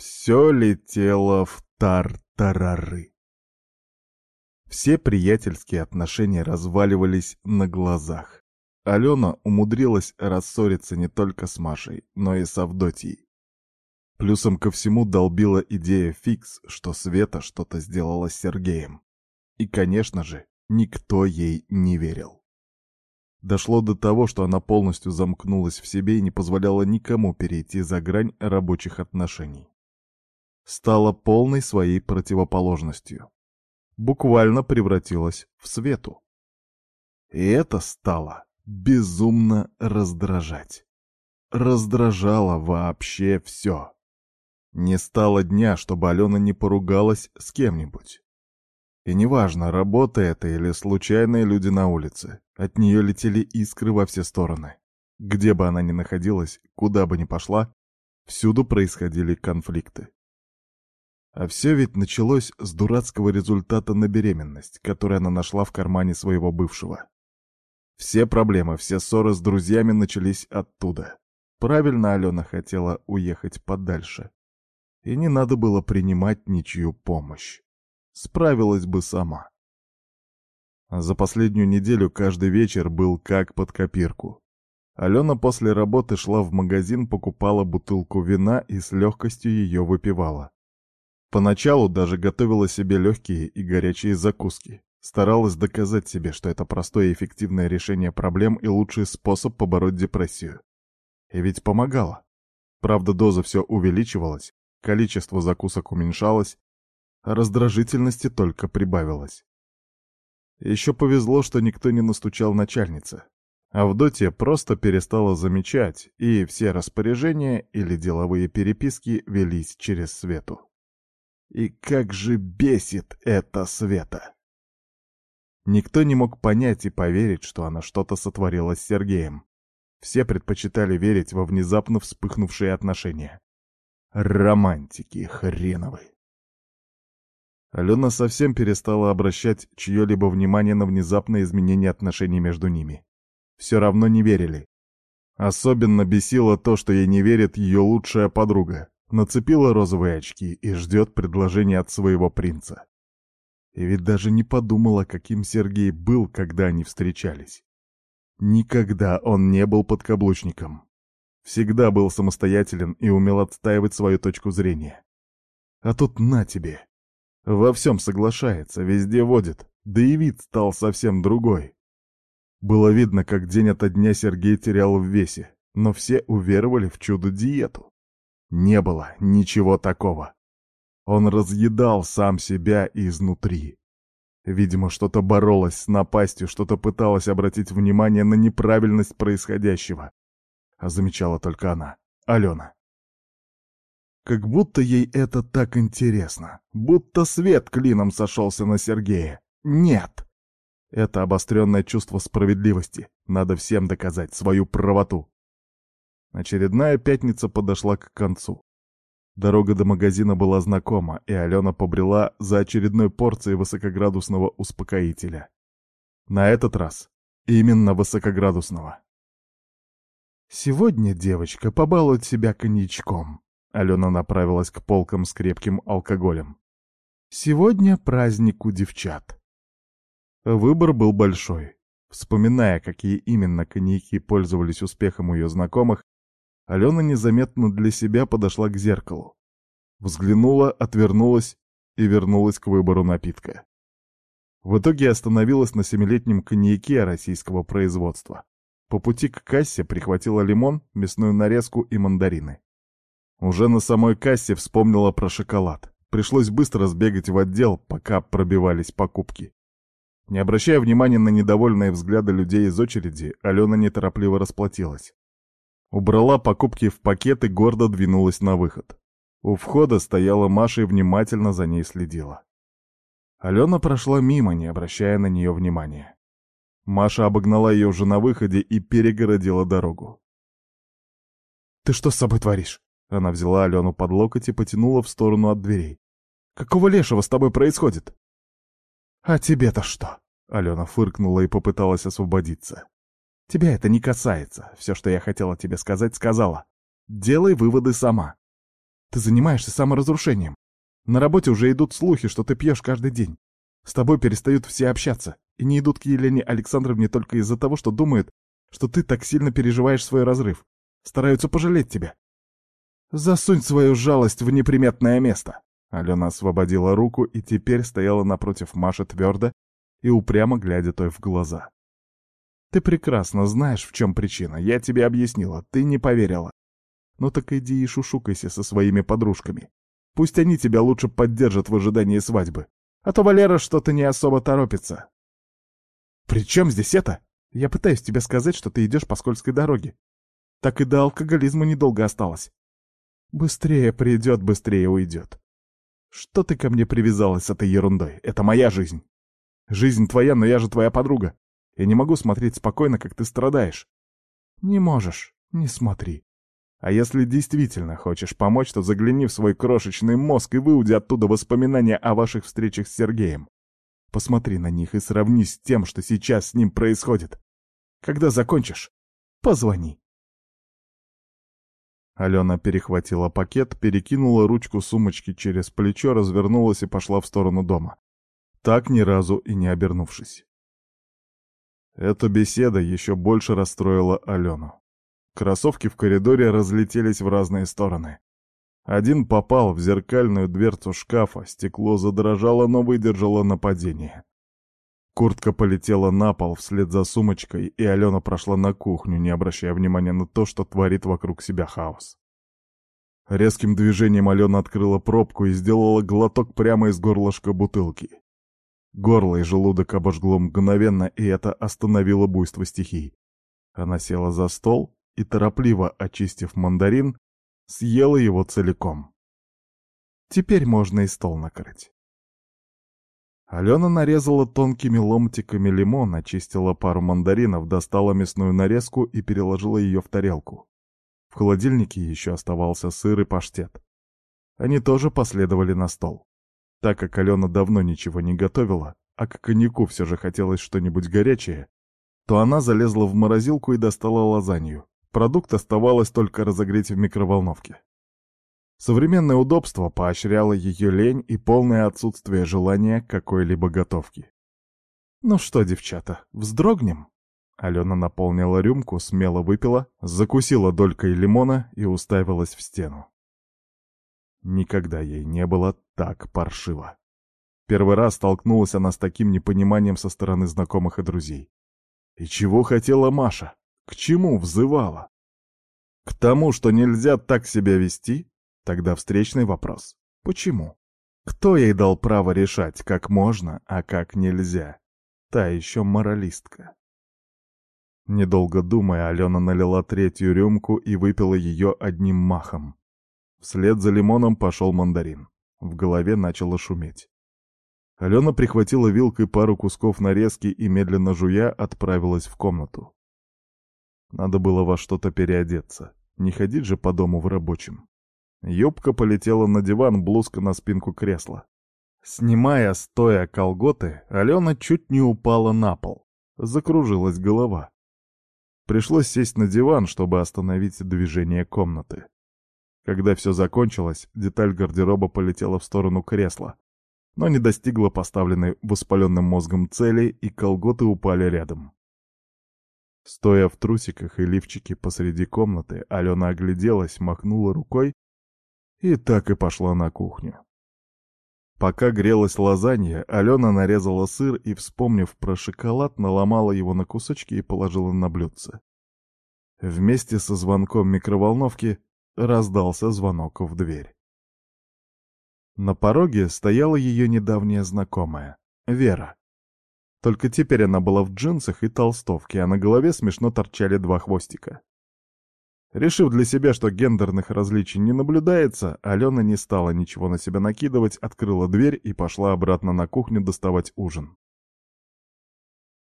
Все летело в тартарары. Все приятельские отношения разваливались на глазах. Алена умудрилась рассориться не только с Машей, но и с Авдотьей. Плюсом ко всему долбила идея фикс, что Света что-то сделала с Сергеем. И, конечно же, никто ей не верил. Дошло до того, что она полностью замкнулась в себе и не позволяла никому перейти за грань рабочих отношений. Стала полной своей противоположностью буквально превратилась в свету. И это стало безумно раздражать. Раздражало вообще все. Не стало дня, чтобы Алена не поругалась с кем-нибудь. И неважно, работа это или случайные люди на улице, от нее летели искры во все стороны. Где бы она ни находилась, куда бы ни пошла, всюду происходили конфликты. А все ведь началось с дурацкого результата на беременность, который она нашла в кармане своего бывшего. Все проблемы, все ссоры с друзьями начались оттуда. Правильно Алена хотела уехать подальше. И не надо было принимать ничью помощь. Справилась бы сама. За последнюю неделю каждый вечер был как под копирку. Алена после работы шла в магазин, покупала бутылку вина и с легкостью ее выпивала. Поначалу даже готовила себе легкие и горячие закуски. Старалась доказать себе, что это простое и эффективное решение проблем и лучший способ побороть депрессию. И ведь помогало. Правда, доза все увеличивалась, количество закусок уменьшалось, а раздражительности только прибавилось. Еще повезло, что никто не настучал начальнице. Авдотья просто перестала замечать, и все распоряжения или деловые переписки велись через Свету. И как же бесит это Света! Никто не мог понять и поверить, что она что-то сотворила с Сергеем. Все предпочитали верить во внезапно вспыхнувшие отношения. Романтики хреновы. Алена совсем перестала обращать чье-либо внимание на внезапное изменение отношений между ними. Все равно не верили. Особенно бесило то, что ей не верит ее лучшая подруга, Нацепила розовые очки и ждет предложения от своего принца. И ведь даже не подумала, каким Сергей был, когда они встречались. Никогда он не был подкаблучником. Всегда был самостоятелен и умел отстаивать свою точку зрения. А тут на тебе. Во всем соглашается, везде водит, да и вид стал совсем другой. Было видно, как день ото дня Сергей терял в весе, но все уверовали в чудо-диету. Не было ничего такого. Он разъедал сам себя изнутри. Видимо, что-то боролось с напастью, что-то пыталось обратить внимание на неправильность происходящего. А замечала только она, Алена. Как будто ей это так интересно. Будто свет клином сошелся на Сергея. Нет! Это обостренное чувство справедливости. Надо всем доказать свою правоту. Очередная пятница подошла к концу. Дорога до магазина была знакома, и Алена побрела за очередной порцией высокоградусного успокоителя. На этот раз именно высокоградусного. «Сегодня, девочка, побалует себя коньячком», — Алена направилась к полкам с крепким алкоголем. «Сегодня праздник у девчат». Выбор был большой. Вспоминая, какие именно коньяки пользовались успехом у ее знакомых, Алена незаметно для себя подошла к зеркалу. Взглянула, отвернулась и вернулась к выбору напитка. В итоге остановилась на семилетнем коньяке российского производства. По пути к кассе прихватила лимон, мясную нарезку и мандарины. Уже на самой кассе вспомнила про шоколад. Пришлось быстро сбегать в отдел, пока пробивались покупки. Не обращая внимания на недовольные взгляды людей из очереди, Алена неторопливо расплатилась. Убрала покупки в пакет и гордо двинулась на выход. У входа стояла Маша и внимательно за ней следила. Алена прошла мимо, не обращая на нее внимания. Маша обогнала ее уже на выходе и перегородила дорогу. «Ты что с собой творишь?» Она взяла Алену под локоть и потянула в сторону от дверей. «Какого лешего с тобой происходит?» «А тебе-то что?» Алена фыркнула и попыталась освободиться. Тебя это не касается. Все, что я хотела тебе сказать, сказала. Делай выводы сама. Ты занимаешься саморазрушением. На работе уже идут слухи, что ты пьешь каждый день. С тобой перестают все общаться, и не идут к Елене Александровне только из-за того, что думают, что ты так сильно переживаешь свой разрыв. Стараются пожалеть тебя. Засунь свою жалость в неприметное место. Алена освободила руку и теперь стояла напротив Маши твердо и упрямо глядя той в глаза. Ты прекрасно знаешь, в чем причина. Я тебе объяснила, ты не поверила. Ну так иди и шушукайся со своими подружками. Пусть они тебя лучше поддержат в ожидании свадьбы. А то Валера что-то не особо торопится. «При чем здесь это? Я пытаюсь тебе сказать, что ты идешь по скользкой дороге. Так и до алкоголизма недолго осталось. Быстрее придет, быстрее уйдет. Что ты ко мне привязалась с этой ерундой? Это моя жизнь. Жизнь твоя, но я же твоя подруга. Я не могу смотреть спокойно, как ты страдаешь. Не можешь, не смотри. А если действительно хочешь помочь, то загляни в свой крошечный мозг и выуди оттуда воспоминания о ваших встречах с Сергеем. Посмотри на них и сравни с тем, что сейчас с ним происходит. Когда закончишь, позвони. Алена перехватила пакет, перекинула ручку сумочки через плечо, развернулась и пошла в сторону дома. Так ни разу и не обернувшись. Эта беседа еще больше расстроила Алену. Кроссовки в коридоре разлетелись в разные стороны. Один попал в зеркальную дверцу шкафа, стекло задрожало, но выдержало нападение. Куртка полетела на пол вслед за сумочкой, и Алена прошла на кухню, не обращая внимания на то, что творит вокруг себя хаос. Резким движением Алена открыла пробку и сделала глоток прямо из горлышка бутылки. Горло и желудок обожгло мгновенно, и это остановило буйство стихий. Она села за стол и, торопливо очистив мандарин, съела его целиком. Теперь можно и стол накрыть. Алена нарезала тонкими ломтиками лимон, очистила пару мандаринов, достала мясную нарезку и переложила ее в тарелку. В холодильнике еще оставался сыр и паштет. Они тоже последовали на стол. Так как Алена давно ничего не готовила, а к коньяку все же хотелось что-нибудь горячее, то она залезла в морозилку и достала лазанью. Продукт оставалось только разогреть в микроволновке. Современное удобство поощряло ее лень и полное отсутствие желания какой-либо готовки. «Ну что, девчата, вздрогнем?» Алена наполнила рюмку, смело выпила, закусила долькой лимона и уставилась в стену. Никогда ей не было так паршиво. Первый раз столкнулась она с таким непониманием со стороны знакомых и друзей. И чего хотела Маша? К чему взывала? К тому, что нельзя так себя вести? Тогда встречный вопрос. Почему? Кто ей дал право решать, как можно, а как нельзя? Та еще моралистка. Недолго думая, Алена налила третью рюмку и выпила ее одним махом. Вслед за лимоном пошел мандарин. В голове начало шуметь. Алена прихватила вилкой пару кусков нарезки и, медленно жуя, отправилась в комнату. Надо было во что-то переодеться. Не ходить же по дому в рабочем. Юбка полетела на диван, блузка на спинку кресла. Снимая стоя колготы, Алена чуть не упала на пол. Закружилась голова. Пришлось сесть на диван, чтобы остановить движение комнаты. Когда все закончилось, деталь гардероба полетела в сторону кресла, но не достигла поставленной воспаленным мозгом цели, и колготы упали рядом. Стоя в трусиках и лифчике посреди комнаты, Алена огляделась, махнула рукой и так и пошла на кухню. Пока грелась лазанья, Алена нарезала сыр и, вспомнив про шоколад, наломала его на кусочки и положила на блюдце. Вместе со звонком микроволновки раздался звонок в дверь. На пороге стояла ее недавняя знакомая, Вера. Только теперь она была в джинсах и толстовке, а на голове смешно торчали два хвостика. Решив для себя, что гендерных различий не наблюдается, Алена не стала ничего на себя накидывать, открыла дверь и пошла обратно на кухню доставать ужин.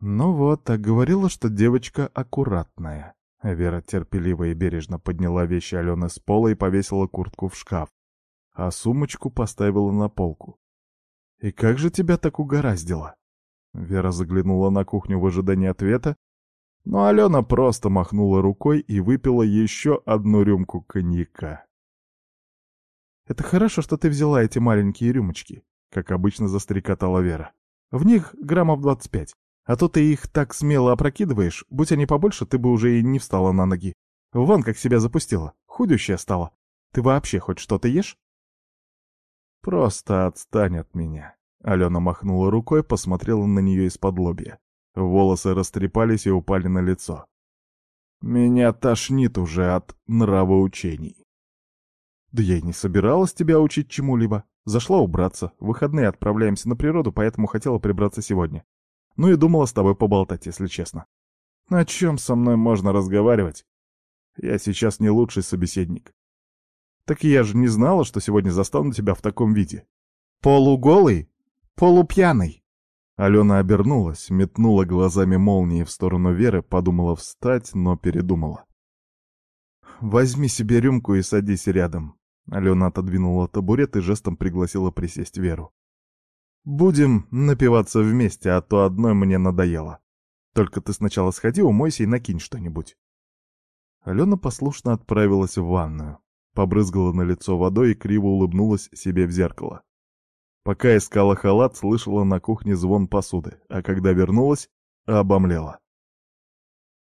«Ну вот, так говорила, что девочка аккуратная». Вера терпеливо и бережно подняла вещи Алены с пола и повесила куртку в шкаф, а сумочку поставила на полку. «И как же тебя так угораздило?» Вера заглянула на кухню в ожидании ответа, но Алена просто махнула рукой и выпила еще одну рюмку коньяка. Это хорошо, что ты взяла эти маленькие рюмочки, как обычно застрекотала Вера. В них граммов двадцать пять. А то ты их так смело опрокидываешь, будь они побольше, ты бы уже и не встала на ноги. Вон как себя запустила, худющая стала. Ты вообще хоть что-то ешь? Просто отстань от меня. Алена махнула рукой, посмотрела на нее из-под лобья. Волосы растрепались и упали на лицо. Меня тошнит уже от нравоучений. Да я и не собиралась тебя учить чему-либо. Зашла убраться. В выходные отправляемся на природу, поэтому хотела прибраться сегодня. Ну и думала с тобой поболтать, если честно. О чем со мной можно разговаривать? Я сейчас не лучший собеседник. Так я же не знала, что сегодня застану тебя в таком виде. Полуголый? Полупьяный? Алена обернулась, метнула глазами молнии в сторону Веры, подумала встать, но передумала. «Возьми себе рюмку и садись рядом. Алена отодвинула табурет и жестом пригласила присесть Веру. «Будем напиваться вместе, а то одной мне надоело. Только ты сначала сходи, умойся и накинь что-нибудь». Алена послушно отправилась в ванную, побрызгала на лицо водой и криво улыбнулась себе в зеркало. Пока искала халат, слышала на кухне звон посуды, а когда вернулась, обомлела.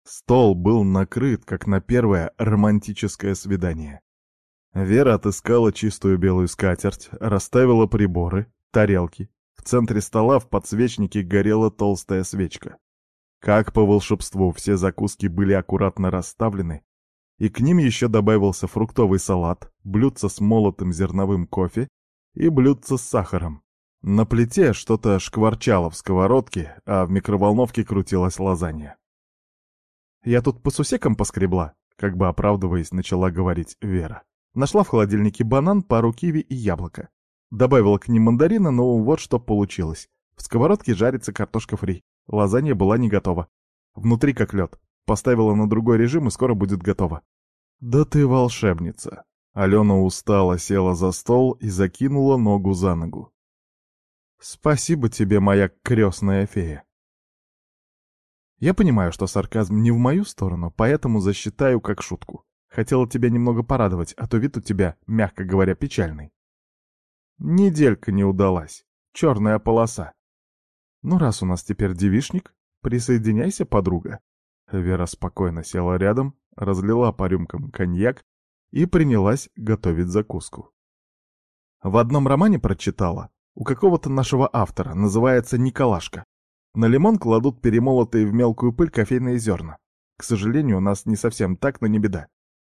Стол был накрыт, как на первое романтическое свидание. Вера отыскала чистую белую скатерть, расставила приборы, тарелки. В центре стола в подсвечнике горела толстая свечка. Как по волшебству, все закуски были аккуратно расставлены, и к ним еще добавился фруктовый салат, блюдце с молотым зерновым кофе и блюдце с сахаром. На плите что-то шкварчало в сковородке, а в микроволновке крутилась лазанья. «Я тут по сусекам поскребла», — как бы оправдываясь, начала говорить Вера. Нашла в холодильнике банан, пару киви и яблоко. Добавила к ним мандарина, но вот что получилось. В сковородке жарится картошка фри. Лазанья была не готова. Внутри как лед. Поставила на другой режим и скоро будет готова. «Да ты волшебница!» Алена устала, села за стол и закинула ногу за ногу. «Спасибо тебе, моя крестная фея!» Я понимаю, что сарказм не в мою сторону, поэтому засчитаю как шутку. Хотела тебя немного порадовать, а то вид у тебя, мягко говоря, печальный. Неделька не удалась. Черная полоса. Ну, раз у нас теперь девишник, присоединяйся, подруга. Вера спокойно села рядом, разлила по рюмкам коньяк и принялась готовить закуску. В одном романе прочитала, у какого-то нашего автора, называется «Николашка». На лимон кладут перемолотые в мелкую пыль кофейные зерна. К сожалению, у нас не совсем так, но не беда.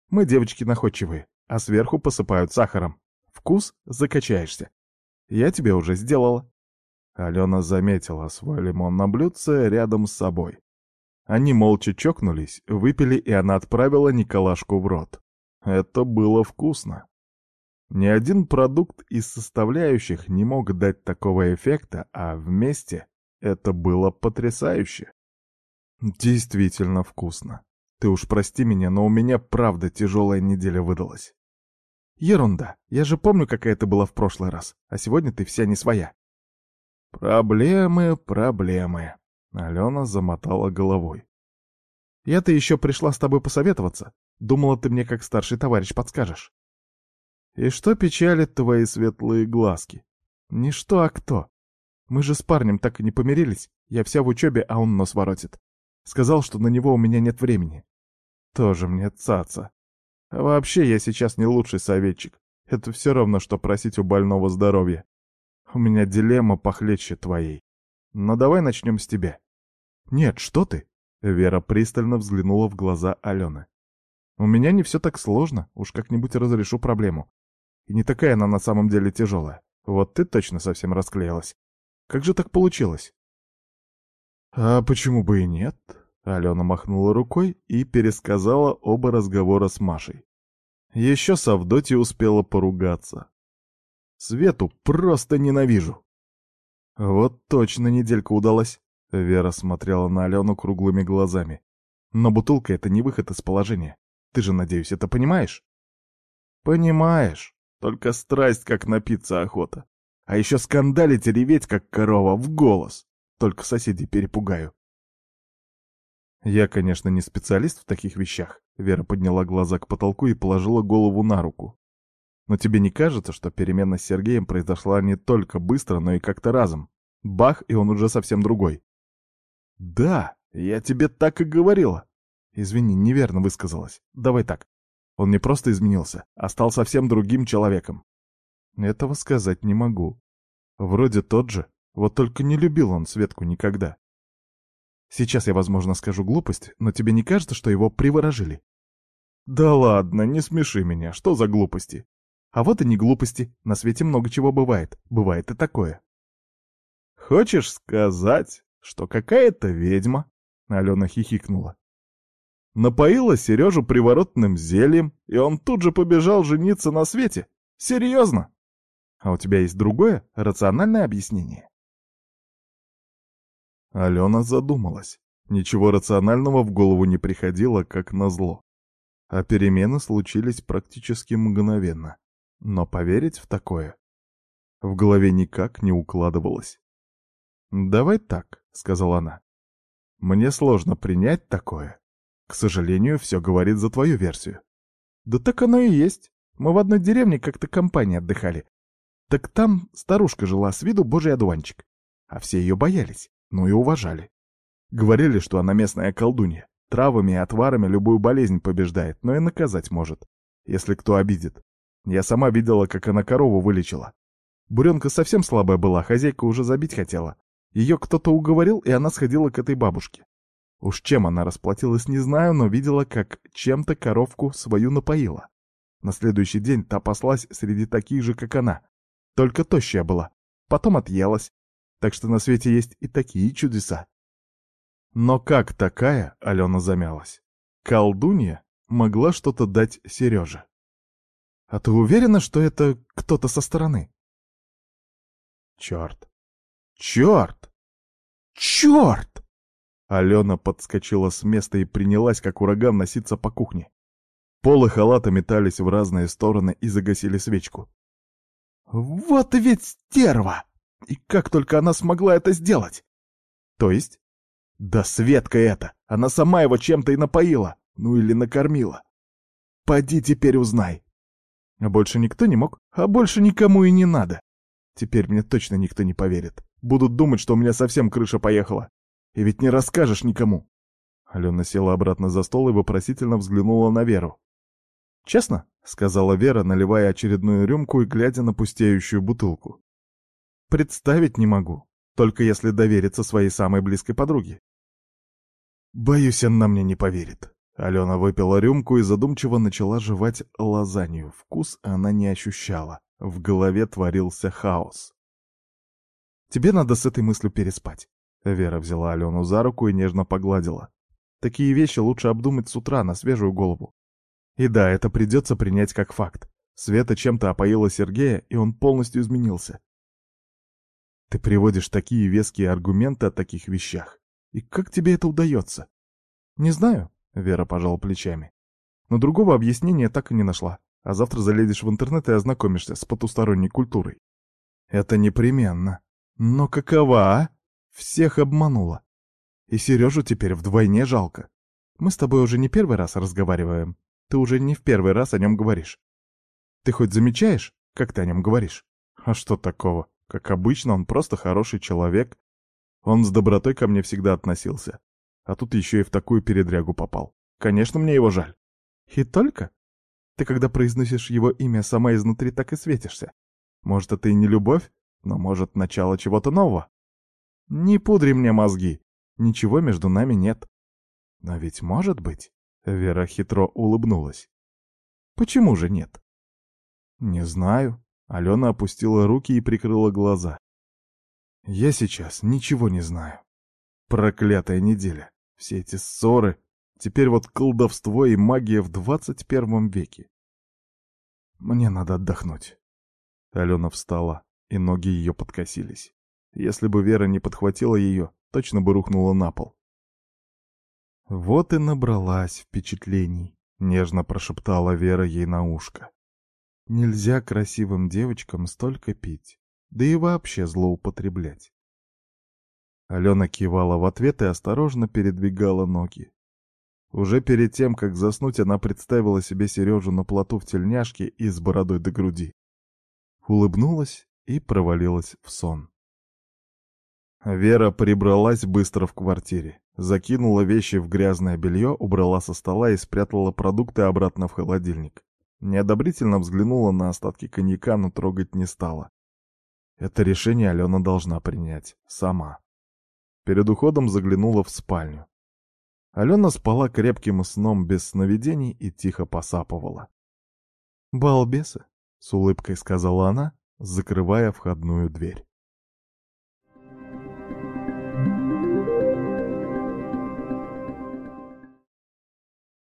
Мы девочки находчивые, а сверху посыпают сахаром. Вкус закачаешься. Я тебе уже сделала. Алена заметила свой лимон на блюдце рядом с собой. Они молча чокнулись, выпили, и она отправила Николашку в рот. Это было вкусно. Ни один продукт из составляющих не мог дать такого эффекта, а вместе это было потрясающе. Действительно вкусно. Ты уж прости меня, но у меня правда тяжелая неделя выдалась. Ерунда. Я же помню, какая ты была в прошлый раз. А сегодня ты вся не своя. Проблемы, проблемы. Алена замотала головой. Я-то еще пришла с тобой посоветоваться. Думала, ты мне как старший товарищ подскажешь. И что печалит твои светлые глазки? Не что, а кто. Мы же с парнем так и не помирились. Я вся в учебе, а он нос воротит. Сказал, что на него у меня нет времени. Тоже мне цаца. А вообще, я сейчас не лучший советчик. Это все равно, что просить у больного здоровья. У меня дилемма похлеще твоей. Но давай начнем с тебя. Нет, что ты? Вера пристально взглянула в глаза Алены. У меня не все так сложно, уж как-нибудь разрешу проблему. И не такая она на самом деле тяжелая. Вот ты точно совсем расклеилась. Как же так получилось? А почему бы и нет? Алена махнула рукой и пересказала оба разговора с Машей. Еще с Авдотьей успела поругаться. Свету просто ненавижу. Вот точно неделька удалась. Вера смотрела на Алену круглыми глазами. Но бутылка — это не выход из положения. Ты же, надеюсь, это понимаешь? Понимаешь. Только страсть, как напиться охота. А еще скандалить и реветь, как корова, в голос. Только соседей перепугаю. Я, конечно, не специалист в таких вещах. Вера подняла глаза к потолку и положила голову на руку. Но тебе не кажется, что перемена с Сергеем произошла не только быстро, но и как-то разом? Бах, и он уже совсем другой. Да, я тебе так и говорила. Извини, неверно высказалась. Давай так. Он не просто изменился, а стал совсем другим человеком. Этого сказать не могу. Вроде тот же, вот только не любил он Светку никогда. Сейчас я, возможно, скажу глупость, но тебе не кажется, что его приворожили? Да ладно, не смеши меня, что за глупости? А вот и не глупости, на свете много чего бывает, бывает и такое. Хочешь сказать, что какая-то ведьма, Алена хихикнула, напоила Сережу приворотным зельем, и он тут же побежал жениться на свете? Серьезно? А у тебя есть другое, рациональное объяснение? Алена задумалась. Ничего рационального в голову не приходило, как назло. А перемены случились практически мгновенно. Но поверить в такое в голове никак не укладывалось. «Давай так», — сказала она. «Мне сложно принять такое. К сожалению, все говорит за твою версию». «Да так оно и есть. Мы в одной деревне как-то компании отдыхали. Так там старушка жила с виду божий одуванчик. А все ее боялись но и уважали. Говорили, что она местная колдунья, травами и отварами любую болезнь побеждает, но и наказать может, если кто обидит. Я сама видела, как она корову вылечила. Буренка совсем слабая была, хозяйка уже забить хотела. Ее кто-то уговорил, и она сходила к этой бабушке. Уж чем она расплатилась, не знаю, но видела, как чем-то коровку свою напоила. На следующий день та паслась среди таких же, как она. Только тощая была. Потом отъелась, так что на свете есть и такие чудеса. Но как такая, Алена замялась, колдунья могла что-то дать Сереже? А ты уверена, что это кто-то со стороны? Черт! Черт! Черт! Алена подскочила с места и принялась, как ураган, носиться по кухне. Полы халата метались в разные стороны и загасили свечку. «Вот ведь стерва!» И как только она смогла это сделать? То есть? Да Светка это! Она сама его чем-то и напоила. Ну или накормила. Поди теперь узнай. А больше никто не мог? А больше никому и не надо. Теперь мне точно никто не поверит. Будут думать, что у меня совсем крыша поехала. И ведь не расскажешь никому. Алена села обратно за стол и вопросительно взглянула на Веру. «Честно?» — сказала Вера, наливая очередную рюмку и глядя на пустеющую бутылку. Представить не могу, только если довериться своей самой близкой подруге. Боюсь, она мне не поверит. Алена выпила рюмку и задумчиво начала жевать лазанью. Вкус она не ощущала. В голове творился хаос. «Тебе надо с этой мыслью переспать». Вера взяла Алену за руку и нежно погладила. «Такие вещи лучше обдумать с утра на свежую голову. И да, это придется принять как факт. Света чем-то опоила Сергея, и он полностью изменился. Ты приводишь такие веские аргументы о таких вещах. И как тебе это удается? Не знаю, Вера пожала плечами. Но другого объяснения так и не нашла. А завтра залезешь в интернет и ознакомишься с потусторонней культурой. Это непременно. Но какова, а? Всех обманула. И Сережу теперь вдвойне жалко. Мы с тобой уже не первый раз разговариваем. Ты уже не в первый раз о нем говоришь. Ты хоть замечаешь, как ты о нем говоришь? А что такого? Как обычно, он просто хороший человек. Он с добротой ко мне всегда относился. А тут еще и в такую передрягу попал. Конечно, мне его жаль. И только? Ты, когда произносишь его имя, сама изнутри так и светишься. Может, это и не любовь, но, может, начало чего-то нового? Не пудри мне мозги. Ничего между нами нет. Но ведь может быть. Вера хитро улыбнулась. Почему же нет? Не знаю. Алена опустила руки и прикрыла глаза. Я сейчас ничего не знаю. Проклятая неделя. Все эти ссоры. Теперь вот колдовство и магия в двадцать первом веке. Мне надо отдохнуть. Алена встала, и ноги ее подкосились. Если бы Вера не подхватила ее, точно бы рухнула на пол. Вот и набралась впечатлений, нежно прошептала Вера ей на ушко. Нельзя красивым девочкам столько пить, да и вообще злоупотреблять. Алена кивала в ответ и осторожно передвигала ноги. Уже перед тем, как заснуть, она представила себе Сережу на плоту в тельняшке и с бородой до груди. Улыбнулась и провалилась в сон. Вера прибралась быстро в квартире, закинула вещи в грязное белье, убрала со стола и спрятала продукты обратно в холодильник. Неодобрительно взглянула на остатки коньяка, но трогать не стала. Это решение Алена должна принять сама. Перед уходом заглянула в спальню. Алена спала крепким сном без сновидений и тихо посапывала. «Балбесы!» — с улыбкой сказала она, закрывая входную дверь.